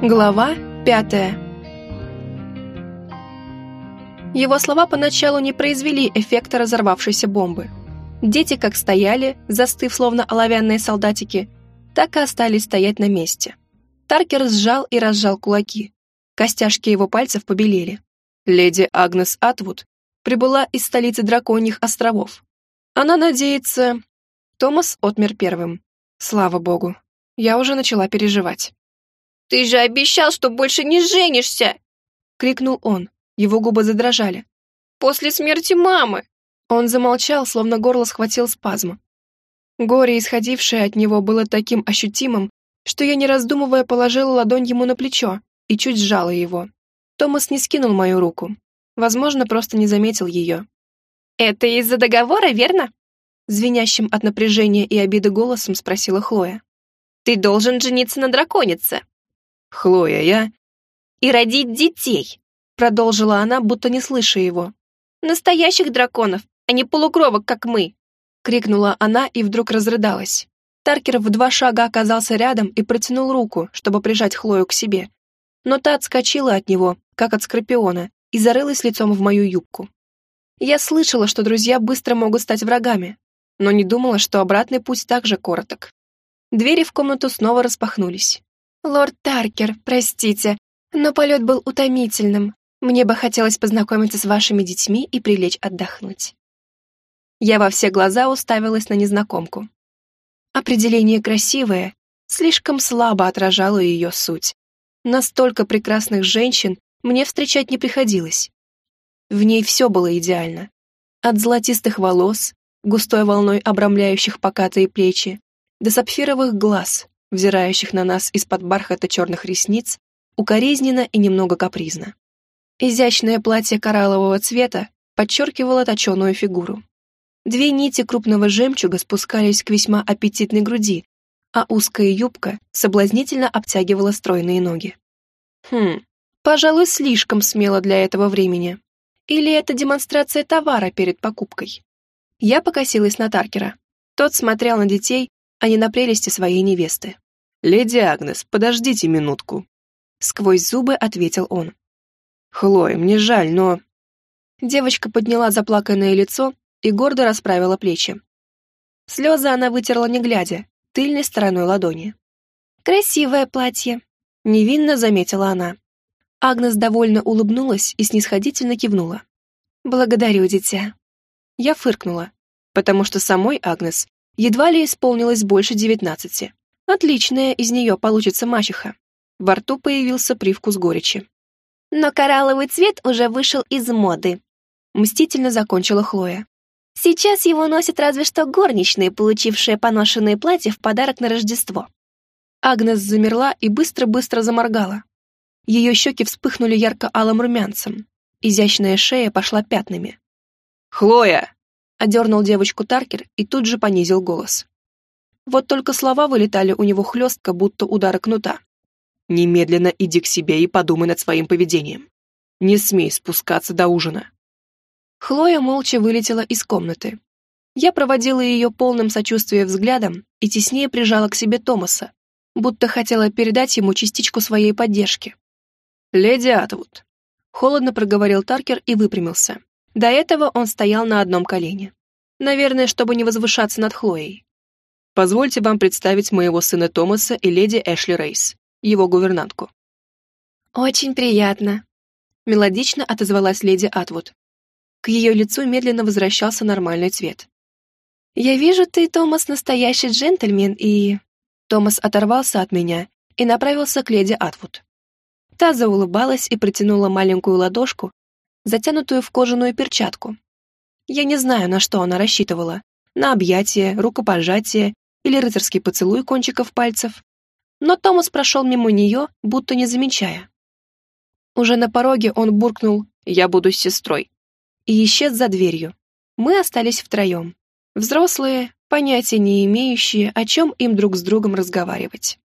Глава пятая Его слова поначалу не произвели эффекта разорвавшейся бомбы. Дети как стояли, застыв словно оловянные солдатики, так и остались стоять на месте. Таркер сжал и разжал кулаки. Костяшки его пальцев побелели. Леди Агнес Атвуд прибыла из столицы Драконьих островов. Она надеется... Томас отмер первым. Слава богу. Я уже начала переживать. «Ты же обещал, что больше не женишься!» — крикнул он. Его губы задрожали. «После смерти мамы!» Он замолчал, словно горло схватил спазм. Горе, исходившее от него, было таким ощутимым, что я, не раздумывая, положила ладонь ему на плечо и чуть сжала его. Томас не скинул мою руку. Возможно, просто не заметил ее. «Это из-за договора, верно?» Звенящим от напряжения и обиды голосом спросила Хлоя. «Ты должен жениться на драконице!» «Хлоя, я...» «И родить детей!» Продолжила она, будто не слыша его. «Настоящих драконов, а не полукровок, как мы!» Крикнула она и вдруг разрыдалась. Таркер в два шага оказался рядом и протянул руку, чтобы прижать Хлою к себе. Но та отскочила от него, как от скорпиона, и зарылась лицом в мою юбку. Я слышала, что друзья быстро могут стать врагами, но не думала, что обратный путь так же короток. Двери в комнату снова распахнулись. «Лорд Таркер, простите, но полет был утомительным. Мне бы хотелось познакомиться с вашими детьми и прилечь отдохнуть». Я во все глаза уставилась на незнакомку. Определение «красивое» слишком слабо отражало ее суть. Настолько прекрасных женщин мне встречать не приходилось. В ней все было идеально. От золотистых волос, густой волной обрамляющих покатые плечи, до сапфировых глаз, взирающих на нас из-под бархата черных ресниц, укоризненно и немного капризно. Изящное платье кораллового цвета подчеркивало точеную фигуру. Две нити крупного жемчуга спускались к весьма аппетитной груди, а узкая юбка соблазнительно обтягивала стройные ноги. Хм, пожалуй, слишком смело для этого времени. Или это демонстрация товара перед покупкой? Я покосилась на Таркера. Тот смотрел на детей, а не на прелести своей невесты. «Леди Агнес, подождите минутку», — сквозь зубы ответил он. «Хлоя, мне жаль, но...» Девочка подняла заплаканное лицо и гордо расправила плечи. Слезы она вытерла не глядя, тыльной стороной ладони. «Красивое платье», — невинно заметила она. Агнес довольно улыбнулась и снисходительно кивнула. «Благодарю, дитя». Я фыркнула, потому что самой Агнес едва ли исполнилось больше девятнадцати. Отличная из нее получится мачеха. Во рту появился привкус горечи. «Но коралловый цвет уже вышел из моды», — мстительно закончила Хлоя. «Сейчас его носят разве что горничные, получившие поношенные платья в подарок на Рождество». Агнес замерла и быстро-быстро заморгала. Ее щеки вспыхнули ярко-алым румянцем. Изящная шея пошла пятнами. «Хлоя!» — одернул девочку Таркер и тут же понизил голос. Вот только слова вылетали у него хлестко, будто удары кнута. «Немедленно иди к себе и подумай над своим поведением. Не смей спускаться до ужина». Хлоя молча вылетела из комнаты. Я проводила ее полным сочувствия взглядом и теснее прижала к себе Томаса, будто хотела передать ему частичку своей поддержки. «Леди Атвуд», — холодно проговорил Таркер и выпрямился. До этого он стоял на одном колене. Наверное, чтобы не возвышаться над Хлоей. «Позвольте вам представить моего сына Томаса и леди Эшли Рейс, его гувернантку». «Очень приятно», — мелодично отозвалась леди Атвуд. К ее лицу медленно возвращался нормальный цвет. «Я вижу, ты, Томас, настоящий джентльмен, и...» Томас оторвался от меня и направился к леди Атвуд. Та заулыбалась и протянула маленькую ладошку, затянутую в кожаную перчатку. Я не знаю, на что она рассчитывала. На объятие, рукопожатие или рыцарский поцелуй кончиков пальцев. Но Томас прошел мимо нее, будто не замечая. Уже на пороге он буркнул «Я буду с сестрой» и исчез за дверью. Мы остались втроем. Взрослые, понятия не имеющие, о чем им друг с другом разговаривать.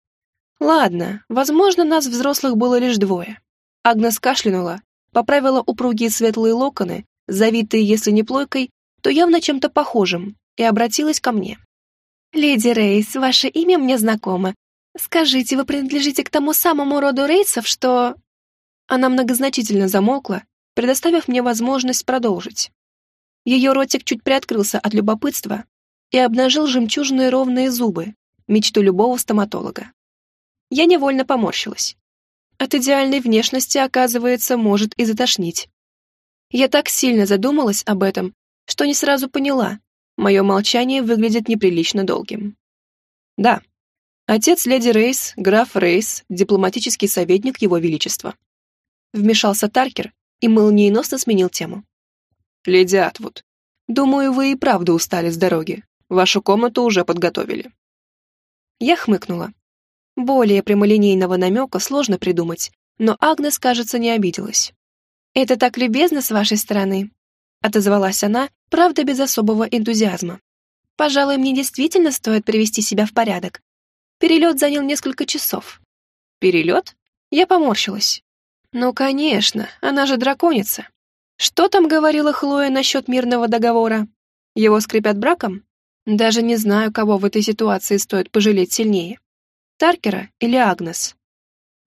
Ладно, возможно, нас взрослых было лишь двое. Агнес кашлянула, поправила упругие светлые локоны, завитые, если не плойкой, то явно чем-то похожим, и обратилась ко мне. «Леди Рейс, ваше имя мне знакомо. Скажите, вы принадлежите к тому самому роду рейсов, что...» Она многозначительно замолкла, предоставив мне возможность продолжить. Ее ротик чуть приоткрылся от любопытства и обнажил жемчужные ровные зубы, мечту любого стоматолога. Я невольно поморщилась. От идеальной внешности, оказывается, может и затошнить. Я так сильно задумалась об этом, что не сразу поняла, мое молчание выглядит неприлично долгим. Да, отец леди Рейс, граф Рейс, дипломатический советник его величества. Вмешался Таркер и молниеносно сменил тему. «Леди Атвуд, думаю, вы и правда устали с дороги. Вашу комнату уже подготовили». Я хмыкнула. Более прямолинейного намека сложно придумать, но Агнес, кажется, не обиделась. «Это так любезно с вашей стороны», — отозвалась она, правда, без особого энтузиазма. «Пожалуй, мне действительно стоит привести себя в порядок. Перелет занял несколько часов». «Перелет?» Я поморщилась. «Ну, конечно, она же драконица. Что там говорила Хлоя насчет мирного договора? Его скрепят браком? Даже не знаю, кого в этой ситуации стоит пожалеть сильнее. Таркера или Агнес.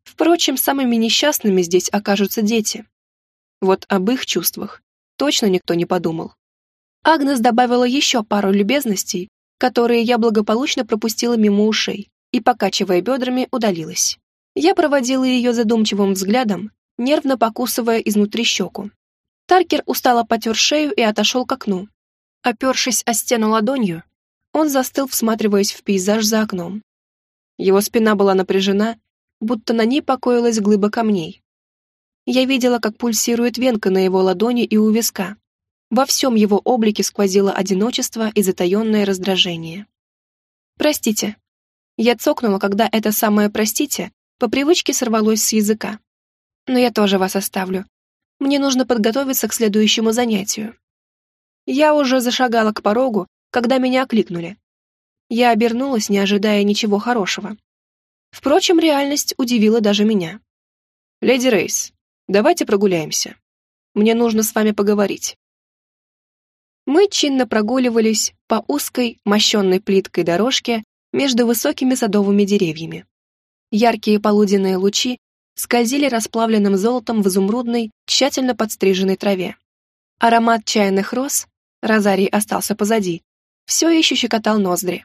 Впрочем, самыми несчастными здесь окажутся дети. Вот об их чувствах точно никто не подумал. Агнес добавила еще пару любезностей, которые я благополучно пропустила мимо ушей и, покачивая бедрами, удалилась. Я проводила ее задумчивым взглядом, нервно покусывая изнутри щеку. Таркер устало потер шею и отошел к окну. Опершись о стену ладонью, он застыл, всматриваясь в пейзаж за окном. Его спина была напряжена, будто на ней покоилась глыба камней. Я видела, как пульсирует венка на его ладони и у виска. Во всем его облике сквозило одиночество и затаенное раздражение. «Простите». Я цокнула, когда это самое «простите» по привычке сорвалось с языка. «Но я тоже вас оставлю. Мне нужно подготовиться к следующему занятию». Я уже зашагала к порогу, когда меня окликнули. Я обернулась, не ожидая ничего хорошего. Впрочем, реальность удивила даже меня. «Леди Рейс, давайте прогуляемся. Мне нужно с вами поговорить». Мы чинно прогуливались по узкой, мощенной плиткой дорожке между высокими садовыми деревьями. Яркие полуденные лучи скользили расплавленным золотом в изумрудной, тщательно подстриженной траве. Аромат чайных роз, розарий остался позади, все еще щекотал ноздри.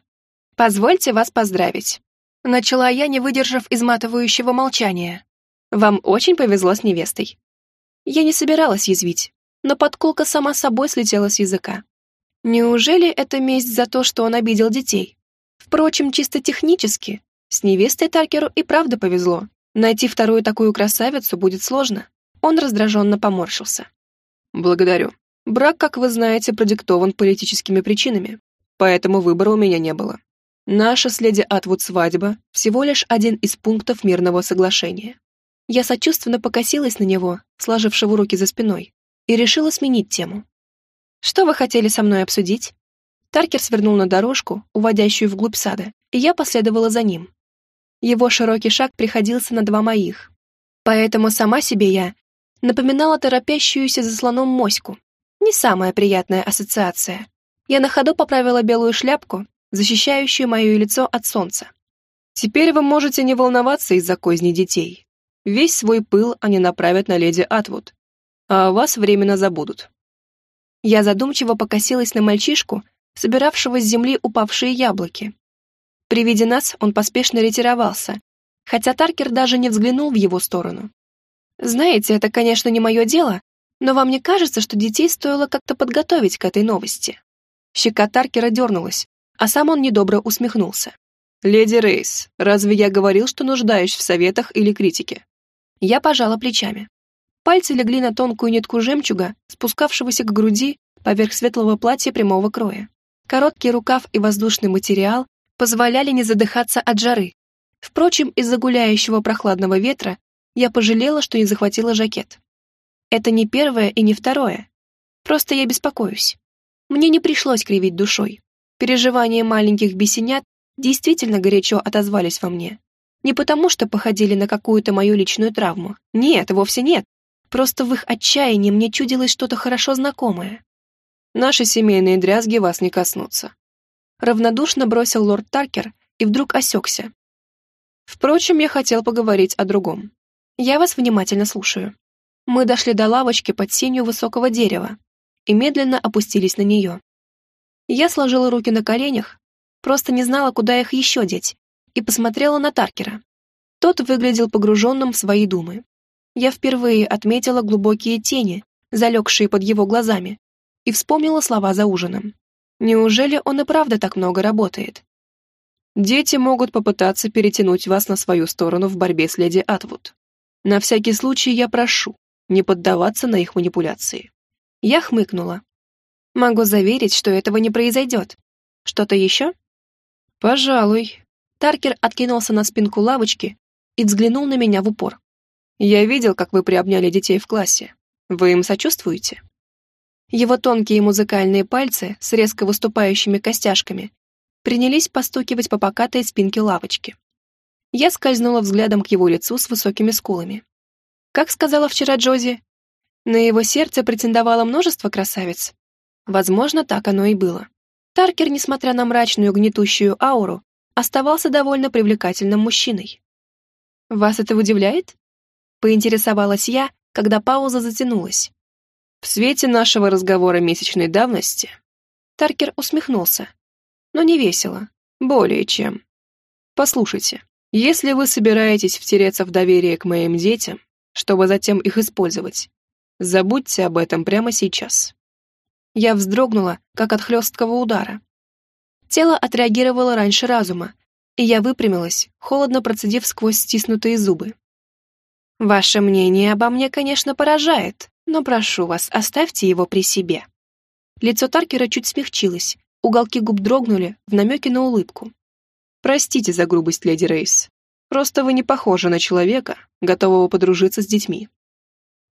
«Позвольте вас поздравить», — начала я, не выдержав изматывающего молчания. «Вам очень повезло с невестой». Я не собиралась язвить, но подколка сама собой слетела с языка. Неужели это месть за то, что он обидел детей? Впрочем, чисто технически, с невестой Таркеру и правда повезло. Найти вторую такую красавицу будет сложно. Он раздраженно поморщился. «Благодарю. Брак, как вы знаете, продиктован политическими причинами, поэтому выбора у меня не было. Наша с леди Атвуд свадьба — всего лишь один из пунктов мирного соглашения. Я сочувственно покосилась на него, сложившего руки за спиной, и решила сменить тему. «Что вы хотели со мной обсудить?» Таркер свернул на дорожку, уводящую вглубь сада, и я последовала за ним. Его широкий шаг приходился на два моих. Поэтому сама себе я напоминала торопящуюся за слоном моську. Не самая приятная ассоциация. Я на ходу поправила белую шляпку, защищающую мое лицо от солнца. Теперь вы можете не волноваться из-за козней детей. Весь свой пыл они направят на леди Атвуд, а вас временно забудут. Я задумчиво покосилась на мальчишку, собиравшего с земли упавшие яблоки, при виде нас он поспешно ретировался, хотя Таркер даже не взглянул в его сторону. «Знаете, это, конечно, не мое дело, но вам не кажется, что детей стоило как-то подготовить к этой новости?» Щека Таркера дернулась, а сам он недобро усмехнулся. «Леди Рейс, разве я говорил, что нуждаюсь в советах или критике?» Я пожала плечами. Пальцы легли на тонкую нитку жемчуга, спускавшегося к груди поверх светлого платья прямого кроя. Короткий рукав и воздушный материал позволяли не задыхаться от жары. Впрочем, из-за гуляющего прохладного ветра я пожалела, что не захватила жакет. Это не первое и не второе. Просто я беспокоюсь. Мне не пришлось кривить душой. Переживания маленьких бесенят действительно горячо отозвались во мне. Не потому, что походили на какую-то мою личную травму. Нет, вовсе нет. Просто в их отчаянии мне чудилось что-то хорошо знакомое. Наши семейные дрязги вас не коснутся равнодушно бросил лорд Таркер и вдруг осекся. Впрочем, я хотел поговорить о другом. Я вас внимательно слушаю. Мы дошли до лавочки под сенью высокого дерева и медленно опустились на нее. Я сложила руки на коленях, просто не знала, куда их еще деть, и посмотрела на Таркера. Тот выглядел погруженным в свои думы. Я впервые отметила глубокие тени, залегшие под его глазами, и вспомнила слова за ужином. Неужели он и правда так много работает? Дети могут попытаться перетянуть вас на свою сторону в борьбе с леди Атвуд. На всякий случай я прошу не поддаваться на их манипуляции. Я хмыкнула. Могу заверить, что этого не произойдет. Что-то еще? Пожалуй. Таркер откинулся на спинку лавочки и взглянул на меня в упор. Я видел, как вы приобняли детей в классе. Вы им сочувствуете? Его тонкие музыкальные пальцы с резко выступающими костяшками принялись постукивать по покатой спинке лавочки. Я скользнула взглядом к его лицу с высокими скулами. Как сказала вчера Джози, на его сердце претендовало множество красавиц. Возможно, так оно и было. Таркер, несмотря на мрачную гнетущую ауру, оставался довольно привлекательным мужчиной. «Вас это удивляет?» — поинтересовалась я, когда пауза затянулась. В свете нашего разговора месячной давности Таркер усмехнулся, но не весело, более чем. Послушайте, если вы собираетесь втереться в доверие к моим детям, чтобы затем их использовать, забудьте об этом прямо сейчас. Я вздрогнула, как от хлесткого удара. Тело отреагировало раньше разума, и я выпрямилась, холодно процедив сквозь стиснутые зубы. «Ваше мнение обо мне, конечно, поражает, но прошу вас, оставьте его при себе». Лицо Таркера чуть смягчилось, Уголки губ дрогнули в намеке на улыбку. «Простите за грубость, леди Рейс. Просто вы не похожи на человека, готового подружиться с детьми».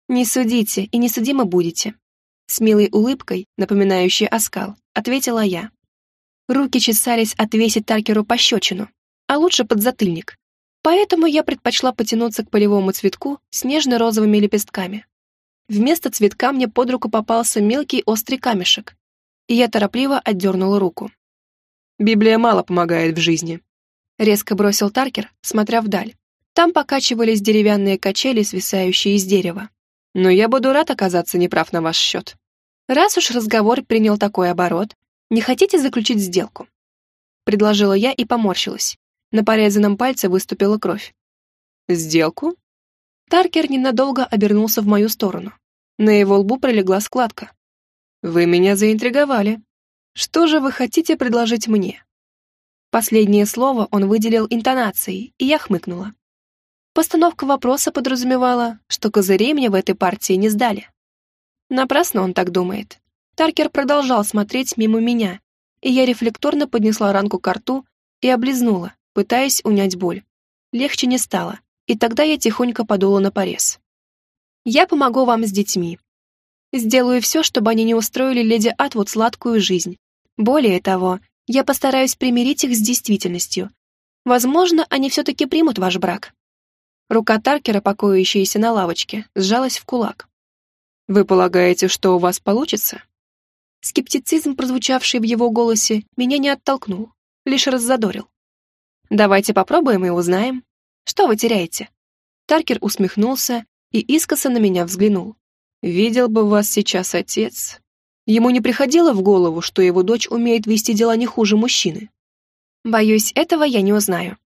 «Не судите и не судимо будете», — с милой улыбкой, напоминающей оскал, ответила я. Руки чесались отвесить Таркеру пощечину, а лучше подзатыльник. Поэтому я предпочла потянуться к полевому цветку с нежно-розовыми лепестками. Вместо цветка мне под руку попался мелкий острый камешек, и я торопливо отдернула руку. «Библия мало помогает в жизни», — резко бросил Таркер, смотря вдаль. Там покачивались деревянные качели, свисающие из дерева. «Но я буду рад оказаться неправ на ваш счет. Раз уж разговор принял такой оборот, не хотите заключить сделку?» Предложила я и поморщилась. На порезанном пальце выступила кровь. «Сделку?» Таркер ненадолго обернулся в мою сторону. На его лбу пролегла складка. Вы меня заинтриговали. Что же вы хотите предложить мне? Последнее слово он выделил интонацией, и я хмыкнула. Постановка вопроса подразумевала, что козырей мне в этой партии не сдали. Напрасно он так думает. Таркер продолжал смотреть мимо меня, и я рефлекторно поднесла ранку к рту и облизнула, пытаясь унять боль. Легче не стало, и тогда я тихонько подула на порез. «Я помогу вам с детьми. Сделаю все, чтобы они не устроили леди Атвуд сладкую жизнь. Более того, я постараюсь примирить их с действительностью. Возможно, они все-таки примут ваш брак». Рука Таркера, покоящаяся на лавочке, сжалась в кулак. «Вы полагаете, что у вас получится?» Скептицизм, прозвучавший в его голосе, меня не оттолкнул, лишь раззадорил. «Давайте попробуем и узнаем. Что вы теряете?» Таркер усмехнулся и искоса на меня взглянул. Видел бы вас сейчас отец. Ему не приходило в голову, что его дочь умеет вести дела не хуже мужчины. Боюсь, этого я не узнаю.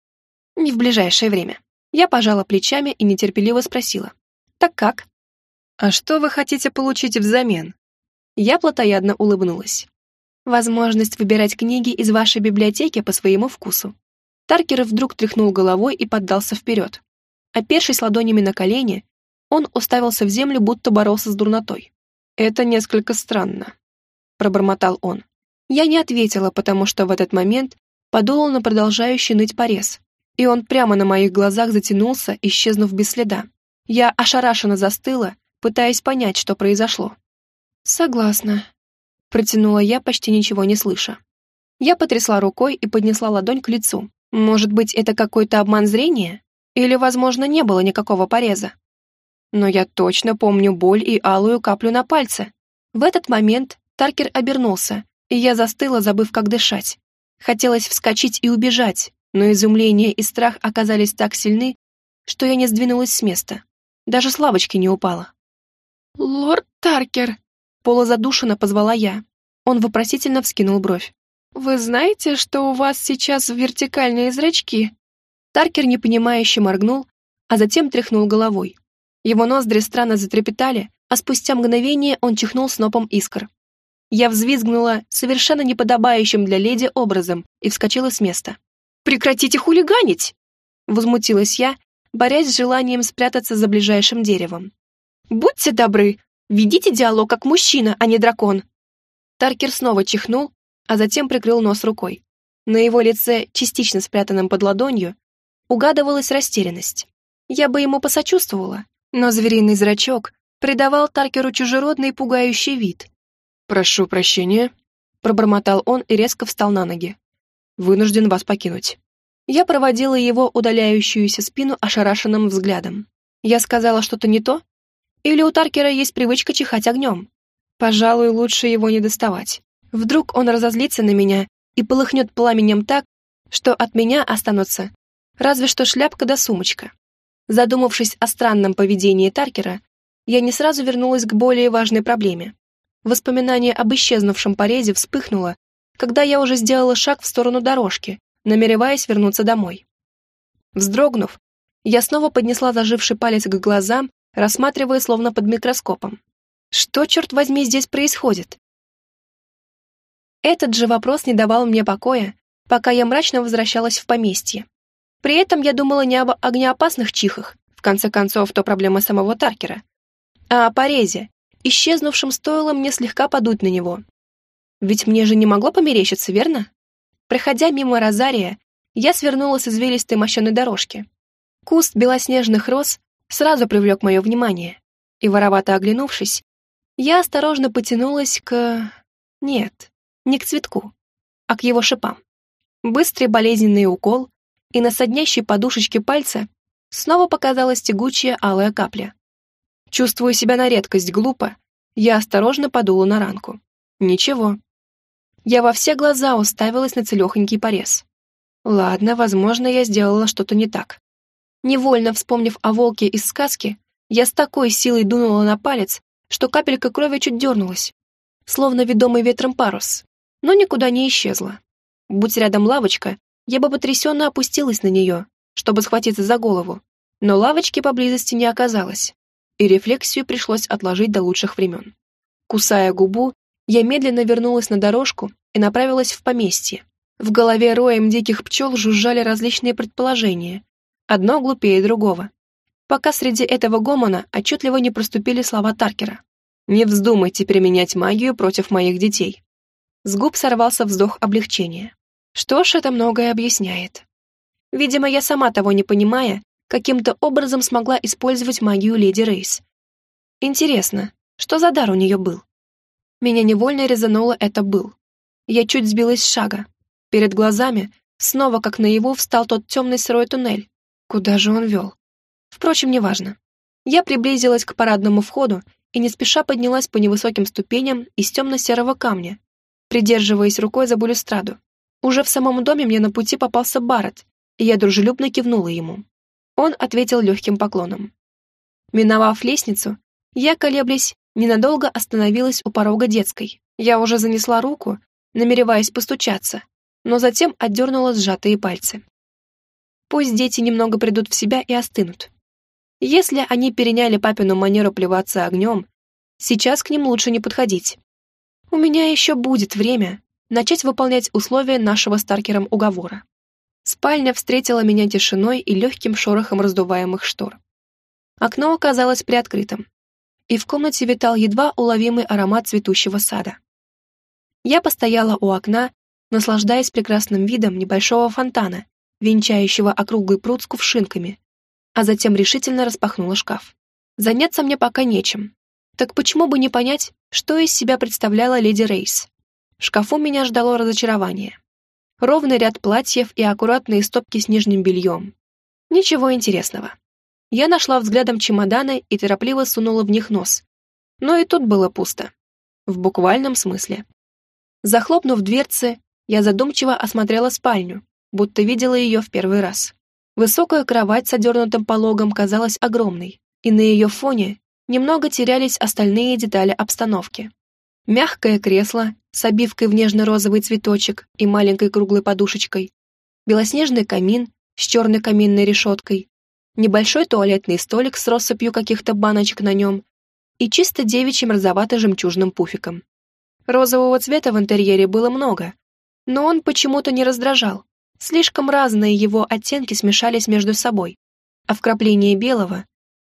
Не в ближайшее время. Я пожала плечами и нетерпеливо спросила. Так как? А что вы хотите получить взамен? Я плотоядно улыбнулась. Возможность выбирать книги из вашей библиотеки по своему вкусу. Таркер вдруг тряхнул головой и поддался вперед. Опершись ладонями на колени, он уставился в землю, будто боролся с дурнотой. «Это несколько странно», — пробормотал он. Я не ответила, потому что в этот момент подула на продолжающий ныть порез, и он прямо на моих глазах затянулся, исчезнув без следа. Я ошарашенно застыла, пытаясь понять, что произошло. «Согласна», — протянула я, почти ничего не слыша. Я потрясла рукой и поднесла ладонь к лицу. Может быть, это какой-то обман зрения? Или, возможно, не было никакого пореза? но я точно помню боль и алую каплю на пальце. В этот момент Таркер обернулся, и я застыла, забыв, как дышать. Хотелось вскочить и убежать, но изумление и страх оказались так сильны, что я не сдвинулась с места. Даже с лавочки не упала. «Лорд Таркер!» — полузадушенно позвала я. Он вопросительно вскинул бровь. «Вы знаете, что у вас сейчас вертикальные зрачки?» Таркер непонимающе моргнул, а затем тряхнул головой. Его ноздри странно затрепетали, а спустя мгновение он чихнул снопом искр. Я взвизгнула совершенно неподобающим для леди образом и вскочила с места. «Прекратите хулиганить!» Возмутилась я, борясь с желанием спрятаться за ближайшим деревом. «Будьте добры, ведите диалог как мужчина, а не дракон!» Таркер снова чихнул, а затем прикрыл нос рукой. На его лице, частично спрятанном под ладонью, угадывалась растерянность. Я бы ему посочувствовала, но звериный зрачок придавал Таркеру чужеродный пугающий вид. «Прошу прощения», — пробормотал он и резко встал на ноги. «Вынужден вас покинуть». Я проводила его удаляющуюся спину ошарашенным взглядом. Я сказала что-то не то? Или у Таркера есть привычка чихать огнем? Пожалуй, лучше его не доставать. Вдруг он разозлится на меня и полыхнет пламенем так, что от меня останутся разве что шляпка да сумочка. Задумавшись о странном поведении Таркера, я не сразу вернулась к более важной проблеме. Воспоминание об исчезнувшем порезе вспыхнуло, когда я уже сделала шаг в сторону дорожки, намереваясь вернуться домой. Вздрогнув, я снова поднесла заживший палец к глазам, рассматривая словно под микроскопом. Что, черт возьми, здесь происходит? Этот же вопрос не давал мне покоя, пока я мрачно возвращалась в поместье. При этом я думала не об огнеопасных чихах, в конце концов, то проблема самого Таркера, а о порезе, исчезнувшем стоило мне слегка подуть на него. Ведь мне же не могло померещиться, верно? Проходя мимо Розария, я свернула с извилистой мощеной дорожки. Куст белоснежных роз сразу привлек мое внимание, и, воровато оглянувшись, я осторожно потянулась к... Нет, не к цветку, а к его шипам. Быстрый болезненный укол, и на соднящей подушечке пальца снова показалась тягучая алая капля. Чувствуя себя на редкость глупо, я осторожно подула на ранку. Ничего. Я во все глаза уставилась на целехонький порез. Ладно, возможно, я сделала что-то не так. Невольно вспомнив о волке из сказки, я с такой силой дунула на палец, что капелька крови чуть дернулась, словно ведомый ветром парус, но никуда не исчезла. Будь рядом лавочка, я бы потрясенно опустилась на нее, чтобы схватиться за голову, но лавочки поблизости не оказалось, и рефлексию пришлось отложить до лучших времен. Кусая губу, я медленно вернулась на дорожку и направилась в поместье. В голове роем диких пчел жужжали различные предположения, одно глупее другого. Пока среди этого гомона отчетливо не проступили слова Таркера. «Не вздумайте применять магию против моих детей». С губ сорвался вздох облегчения. Что ж, это многое объясняет. Видимо, я сама того не понимая, каким-то образом смогла использовать магию Леди Рейс. Интересно, что за дар у нее был? Меня невольно резануло это «был». Я чуть сбилась с шага. Перед глазами снова, как наяву, встал тот темный сырой туннель. Куда же он вел? Впрочем, неважно. Я приблизилась к парадному входу и не спеша поднялась по невысоким ступеням из темно-серого камня, придерживаясь рукой за балюстраду. Уже в самом доме мне на пути попался Барретт, и я дружелюбно кивнула ему. Он ответил легким поклоном. Миновав лестницу, я, колеблясь, ненадолго остановилась у порога детской. Я уже занесла руку, намереваясь постучаться, но затем отдернула сжатые пальцы. Пусть дети немного придут в себя и остынут. Если они переняли папину манеру плеваться огнем, сейчас к ним лучше не подходить. У меня еще будет время, начать выполнять условия нашего с уговора. Спальня встретила меня тишиной и легким шорохом раздуваемых штор. Окно оказалось приоткрытым, и в комнате витал едва уловимый аромат цветущего сада. Я постояла у окна, наслаждаясь прекрасным видом небольшого фонтана, венчающего округлый пруд с кувшинками, а затем решительно распахнула шкаф. Заняться мне пока нечем. Так почему бы не понять, что из себя представляла леди Рейс? В шкафу меня ждало разочарование. Ровный ряд платьев и аккуратные стопки с нижним бельем. Ничего интересного. Я нашла взглядом чемоданы и торопливо сунула в них нос. Но и тут было пусто. В буквальном смысле. Захлопнув дверцы, я задумчиво осмотрела спальню, будто видела ее в первый раз. Высокая кровать с одернутым пологом казалась огромной, и на ее фоне немного терялись остальные детали обстановки. Мягкое кресло с обивкой в нежно-розовый цветочек и маленькой круглой подушечкой, белоснежный камин с черной каминной решеткой, небольшой туалетный столик с россыпью каких-то баночек на нем и чисто девичьим розовато-жемчужным пуфиком. Розового цвета в интерьере было много, но он почему-то не раздражал. Слишком разные его оттенки смешались между собой, а вкрапление белого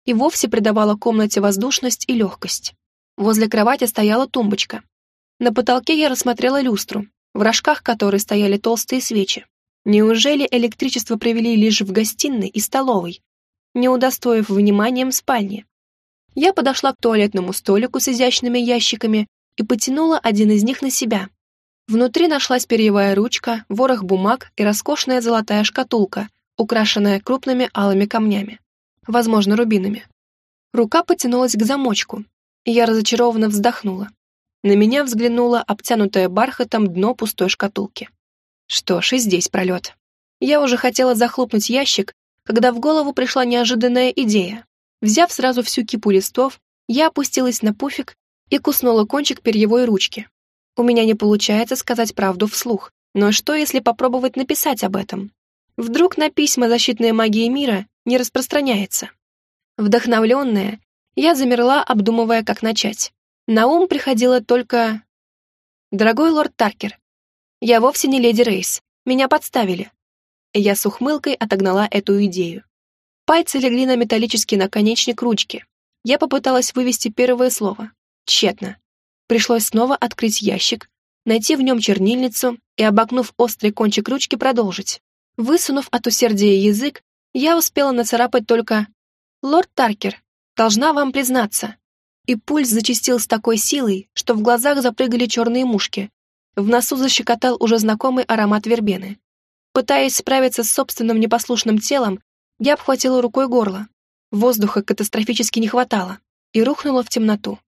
и вовсе придавало комнате воздушность и легкость. Возле кровати стояла тумбочка. На потолке я рассмотрела люстру, в рожках которой стояли толстые свечи. Неужели электричество привели лишь в гостиной и столовой, не удостоив вниманием спальни? Я подошла к туалетному столику с изящными ящиками и потянула один из них на себя. Внутри нашлась перьевая ручка, ворох бумаг и роскошная золотая шкатулка, украшенная крупными алыми камнями, возможно, рубинами. Рука потянулась к замочку, и я разочарованно вздохнула. На меня взглянуло обтянутое бархатом дно пустой шкатулки. Что ж, и здесь пролет. Я уже хотела захлопнуть ящик, когда в голову пришла неожиданная идея. Взяв сразу всю кипу листов, я опустилась на пуфик и куснула кончик перьевой ручки. У меня не получается сказать правду вслух, но что, если попробовать написать об этом? Вдруг на письма защитная магия мира не распространяется? Вдохновленная, я замерла, обдумывая, как начать. На ум приходило только... «Дорогой лорд Таркер, я вовсе не леди Рейс, меня подставили». Я с ухмылкой отогнала эту идею. Пальцы легли на металлический наконечник ручки. Я попыталась вывести первое слово. Тщетно. Пришлось снова открыть ящик, найти в нем чернильницу и, обогнув острый кончик ручки, продолжить. Высунув от усердия язык, я успела нацарапать только «Лорд Таркер, должна вам признаться». И пульс зачастил с такой силой, что в глазах запрыгали черные мушки. В носу защекотал уже знакомый аромат вербены. Пытаясь справиться с собственным непослушным телом, я обхватила рукой горло. Воздуха катастрофически не хватало и рухнула в темноту.